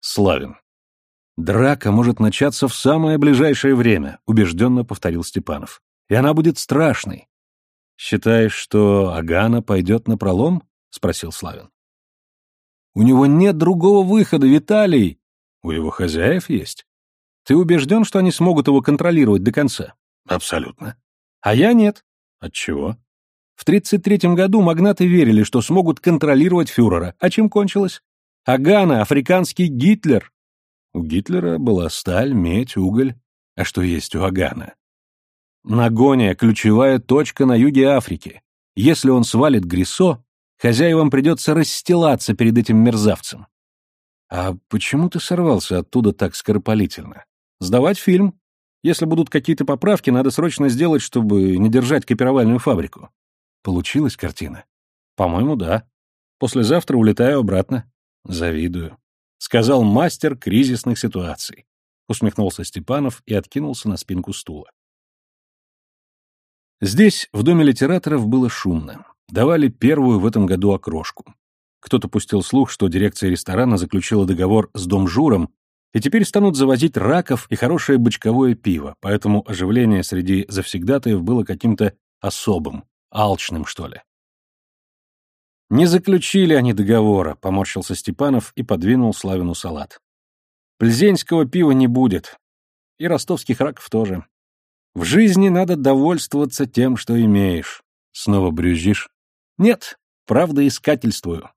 Славин. Драка может начаться в самое ближайшее время, убежденно повторил Степанов. И она будет страшной. Считаешь, что Агана пойдет на пролом? спросил Славин. У него нет другого выхода, Виталий. У его хозяев есть. Ты убежден, что они смогут его контролировать до конца? Абсолютно. А я нет. Отчего? В 33 году магнаты верили, что смогут контролировать фюрера. А чем кончилось? Агана — африканский Гитлер. У Гитлера была сталь, медь, уголь. А что есть у Агана? Нагония — ключевая точка на юге Африки. Если он свалит Грисо, хозяевам придется расстилаться перед этим мерзавцем. А почему ты сорвался оттуда так скоропалительно? Сдавать фильм. Если будут какие-то поправки, надо срочно сделать, чтобы не держать копировальную фабрику. Получилась картина? По-моему, да. Послезавтра улетаю обратно. Завидую. Сказал мастер кризисных ситуаций. Усмехнулся Степанов и откинулся на спинку стула. Здесь, в доме литераторов, было шумно. Давали первую в этом году окрошку. Кто-то пустил слух, что дирекция ресторана заключила договор с Домжуром, и теперь станут завозить раков и хорошее бочковое пиво, поэтому оживление среди завсегдатаев было каким-то особым, алчным, что ли. «Не заключили они договора», — поморщился Степанов и подвинул Славину салат. «Пльзенского пива не будет. И ростовских раков тоже. В жизни надо довольствоваться тем, что имеешь. Снова брюзжишь? Нет, правда искательствую.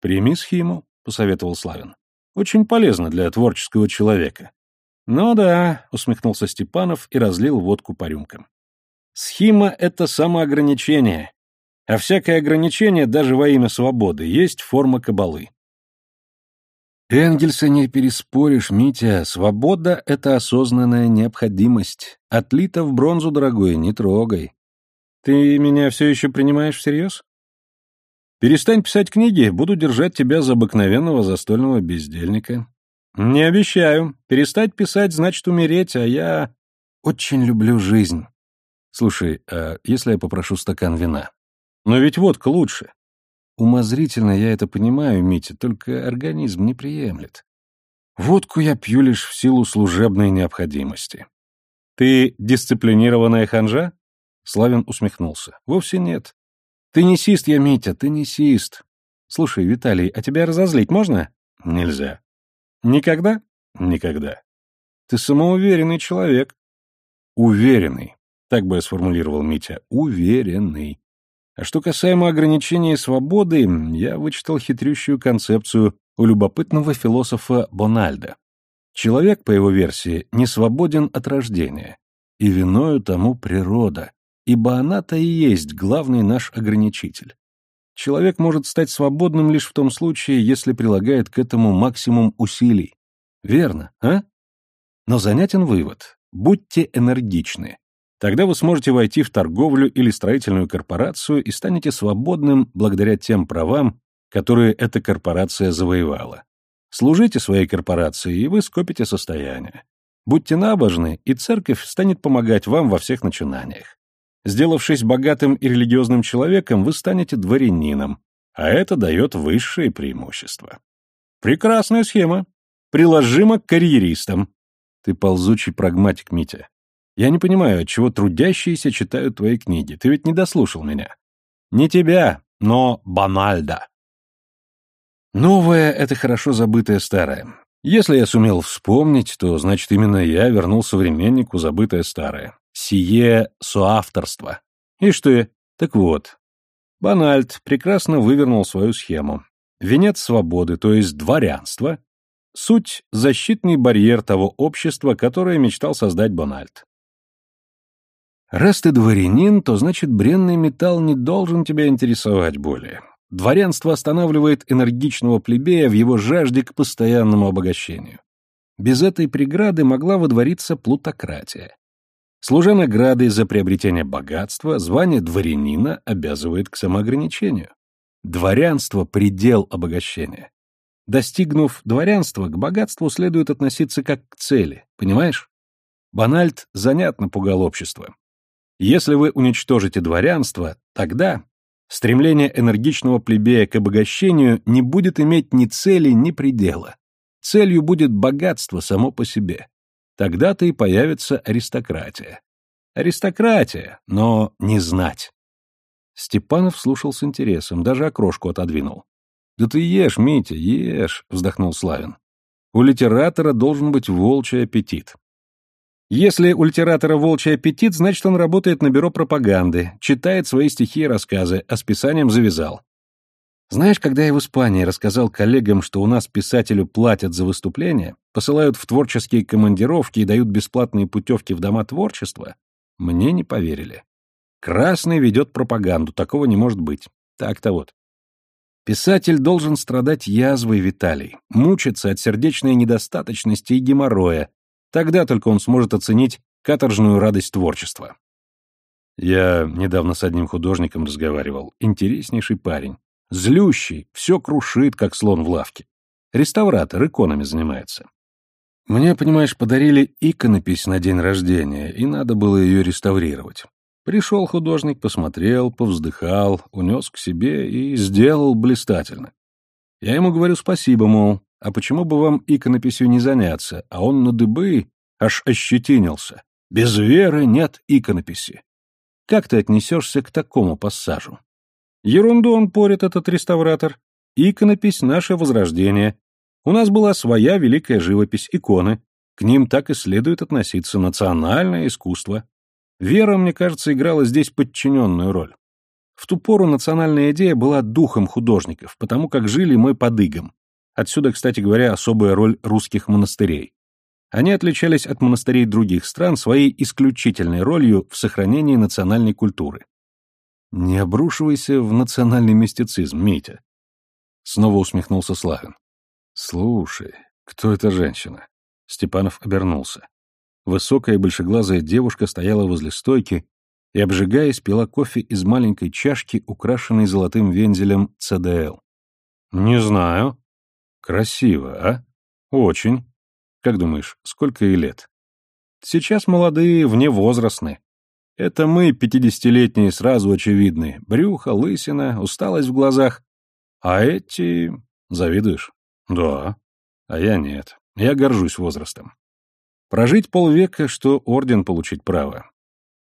Прими схему, посоветовал Славин. Очень полезно для творческого человека. Ну да, усмехнулся Степанов и разлил водку по рюмкам. Схема — это самоограничение. А всякое ограничение, даже во имя свободы, есть форма кабалы. Энгельса не переспоришь, Митя. Свобода — это осознанная необходимость. Отлита в бронзу, дорогой, не трогай. Ты меня все еще принимаешь всерьез? Перестань писать книги, буду держать тебя за обыкновенного застольного бездельника. Не обещаю. Перестать писать значит умереть, а я очень люблю жизнь. Слушай, а если я попрошу стакан вина? Но ведь водка лучше. Умозрительно я это понимаю, Митя, только организм не приемлет. Водку я пью лишь в силу служебной необходимости. Ты дисциплинированная ханжа? Славин усмехнулся. Вовсе нет. Теннисист я, Митя, теннисист. Слушай, Виталий, а тебя разозлить можно? Нельзя. Никогда? Никогда. Ты самоуверенный человек. Уверенный. Так бы я сформулировал Митя. Уверенный. А что касаемо ограничения свободы, я вычитал хитрющую концепцию у любопытного философа Бональда. Человек, по его версии, не свободен от рождения, и виною тому природа, ибо она-то и есть главный наш ограничитель. Человек может стать свободным лишь в том случае, если прилагает к этому максимум усилий. Верно, а? Но занятен вывод. Будьте энергичны. Тогда вы сможете войти в торговлю или строительную корпорацию и станете свободным благодаря тем правам, которые эта корпорация завоевала. Служите своей корпорации, и вы скопите состояние. Будьте набожны, и церковь станет помогать вам во всех начинаниях. Сделавшись богатым и религиозным человеком, вы станете дворянином, а это дает высшие преимущества. Прекрасная схема. Приложима к карьеристам. Ты ползучий прагматик, Митя. Я не понимаю, отчего трудящиеся читают твои книги. Ты ведь не дослушал меня. Не тебя, но Банальда. Новое — это хорошо забытое старое. Если я сумел вспомнить, то, значит, именно я вернул современнику забытое старое. Сие соавторство. И что? Так вот. Банальд прекрасно вывернул свою схему. Венец свободы, то есть дворянство, суть — защитный барьер того общества, которое мечтал создать Бональд. Раз ты дворянин, то значит бренный металл не должен тебя интересовать более. Дворянство останавливает энергичного плебея в его жажде к постоянному обогащению. Без этой преграды могла водвориться плутократия. Служа наградой за приобретение богатства, звание дворянина обязывает к самоограничению. Дворянство — предел обогащения. Достигнув дворянства, к богатству следует относиться как к цели, понимаешь? Банальд занятно пугал общество. Если вы уничтожите дворянство, тогда стремление энергичного плебея к обогащению не будет иметь ни цели, ни предела. Целью будет богатство само по себе. Тогда-то и появится аристократия. Аристократия, но не знать. Степанов слушал с интересом, даже окрошку отодвинул. «Да ты ешь, Митя, ешь», — вздохнул Славин. «У литератора должен быть волчий аппетит». Если у литератора волчий аппетит, значит, он работает на бюро пропаганды, читает свои стихи и рассказы, а с писанием завязал. Знаешь, когда я в Испании рассказал коллегам, что у нас писателю платят за выступления, посылают в творческие командировки и дают бесплатные путевки в дома творчества, мне не поверили. Красный ведет пропаганду, такого не может быть. Так-то вот. Писатель должен страдать язвой, Виталий, мучиться от сердечной недостаточности и геморроя. Тогда только он сможет оценить каторжную радость творчества. Я недавно с одним художником разговаривал. Интереснейший парень. Злющий, все крушит, как слон в лавке. Реставратор иконами занимается. Мне, понимаешь, подарили иконопись на день рождения, и надо было ее реставрировать. Пришел художник, посмотрел, повздыхал, унес к себе и сделал блистательно. Я ему говорю спасибо, мол, а почему бы вам иконописью не заняться, а он на дыбы аж ощетинился. Без веры нет иконописи. Как ты отнесешься к такому пассажу? Ерунду он порит, этот реставратор. Иконопись — наше возрождение. У нас была своя великая живопись, иконы. К ним так и следует относиться национальное искусство. Вера, мне кажется, играла здесь подчиненную роль. В ту пору национальная идея была духом художников, потому как жили мы под игом. Отсюда, кстати говоря, особая роль русских монастырей. Они отличались от монастырей других стран своей исключительной ролью в сохранении национальной культуры. Не обрушивайся в национальный мистицизм, Митя. Снова усмехнулся Славин. Слушай, кто эта женщина? Степанов обернулся. Высокая большеглазая девушка стояла возле стойки и, обжигаясь, пила кофе из маленькой чашки, украшенной золотым вензелем ЦДЛ. «Не знаю». «Красиво, а? Очень. Как думаешь, сколько ей лет?» «Сейчас молодые, вневозрастны. Это мы, пятидесятилетние, сразу очевидны. Брюхо, лысина, усталость в глазах. А эти... Завидуешь? Да. А я нет. Я горжусь возрастом. Прожить полвека, что орден получить право.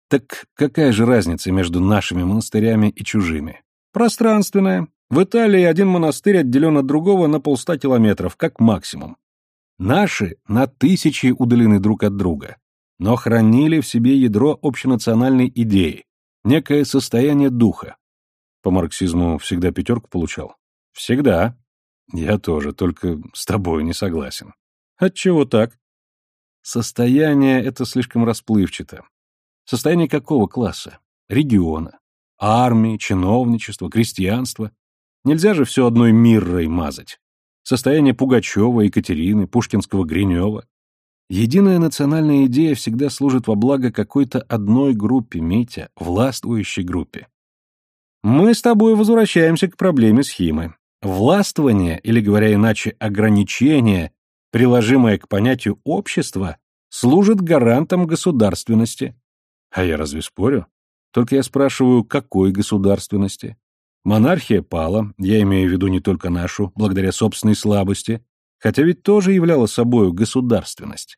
Так какая же разница между нашими монастырями и чужими? Пространственная. В Италии один монастырь отделен от другого на полста километров, как максимум. Наши на тысячи удалены друг от друга но хранили в себе ядро общенациональной идеи, некое состояние духа. По марксизму всегда пятерку получал? Всегда. Я тоже, только с тобой не согласен. Отчего так? Состояние — это слишком расплывчато. Состояние какого класса? Региона. Армии, чиновничества, крестьянства. Нельзя же все одной миррой мазать. Состояние Пугачева, Екатерины, Пушкинского, Гринева. Единая национальная идея всегда служит во благо какой-то одной группе, Митя, властвующей группе. Мы с тобой возвращаемся к проблеме схемы. Властвование, или, говоря иначе, ограничение, приложимое к понятию общества, служит гарантом государственности. А я разве спорю? Только я спрашиваю, какой государственности? Монархия пала, я имею в виду не только нашу, благодаря собственной слабости, хотя ведь тоже являла собою государственность.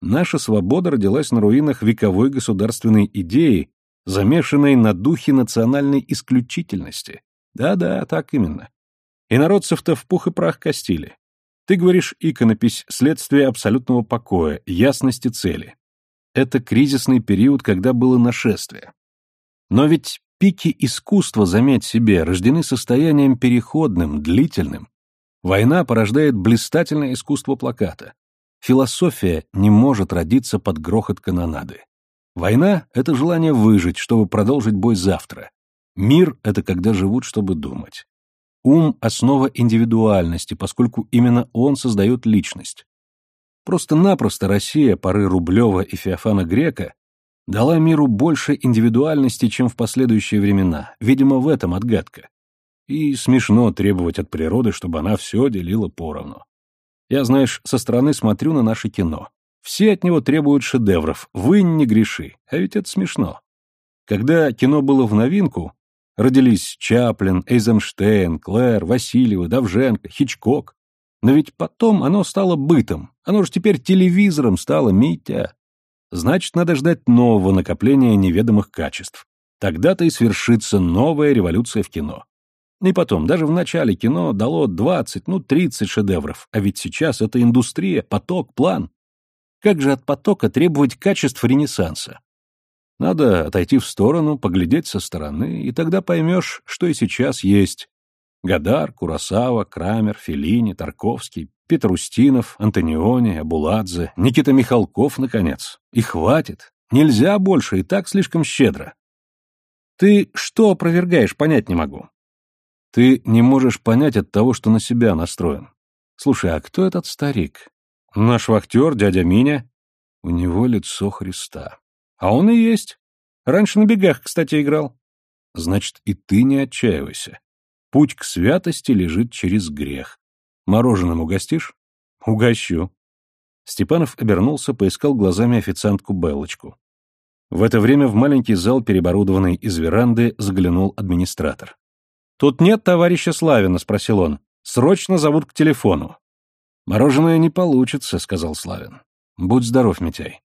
Наша свобода родилась на руинах вековой государственной идеи, замешанной на духе национальной исключительности. Да-да, так именно. И народцев-то в пух и прах костили. Ты говоришь, иконопись — следствие абсолютного покоя, ясности цели. Это кризисный период, когда было нашествие. Но ведь пики искусства, заметь себе, рождены состоянием переходным, длительным. Война порождает блистательное искусство плаката. Философия не может родиться под грохот канонады. Война — это желание выжить, чтобы продолжить бой завтра. Мир — это когда живут, чтобы думать. Ум — основа индивидуальности, поскольку именно он создает личность. Просто-напросто Россия поры Рублева и Феофана Грека дала миру больше индивидуальности, чем в последующие времена. Видимо, в этом отгадка. И смешно требовать от природы, чтобы она все делила поровну. Я, знаешь, со стороны смотрю на наше кино. Все от него требуют шедевров, вы не греши, а ведь это смешно. Когда кино было в новинку, родились Чаплин, Эйзенштейн, Клэр, Васильева, Давженко, Хичкок. Но ведь потом оно стало бытом, оно же теперь телевизором стало, Митя. Значит, надо ждать нового накопления неведомых качеств. Тогда-то и свершится новая революция в кино. И потом, даже в начале кино дало 20, ну 30 шедевров, а ведь сейчас это индустрия, поток, план. Как же от потока требовать качеств Ренессанса? Надо отойти в сторону, поглядеть со стороны, и тогда поймешь, что и сейчас есть. Гадар, Курасава, Крамер, Феллини, Тарковский, Петрустинов, Антониони, Абуладзе, Никита Михалков, наконец. И хватит. Нельзя больше, и так слишком щедро. Ты что опровергаешь, понять не могу. Ты не можешь понять от того, что на себя настроен. Слушай, а кто этот старик? Наш вахтер, дядя Миня. У него лицо Христа. А он и есть. Раньше на бегах, кстати, играл. Значит, и ты не отчаивайся. Путь к святости лежит через грех. Мороженым угостишь? Угощу. Степанов обернулся, поискал глазами официантку Беллочку. В это время в маленький зал, переборудованный из веранды, заглянул администратор. «Тут нет товарища Славина?» — спросил он. «Срочно зовут к телефону». «Мороженое не получится», — сказал Славин. «Будь здоров, Митяй».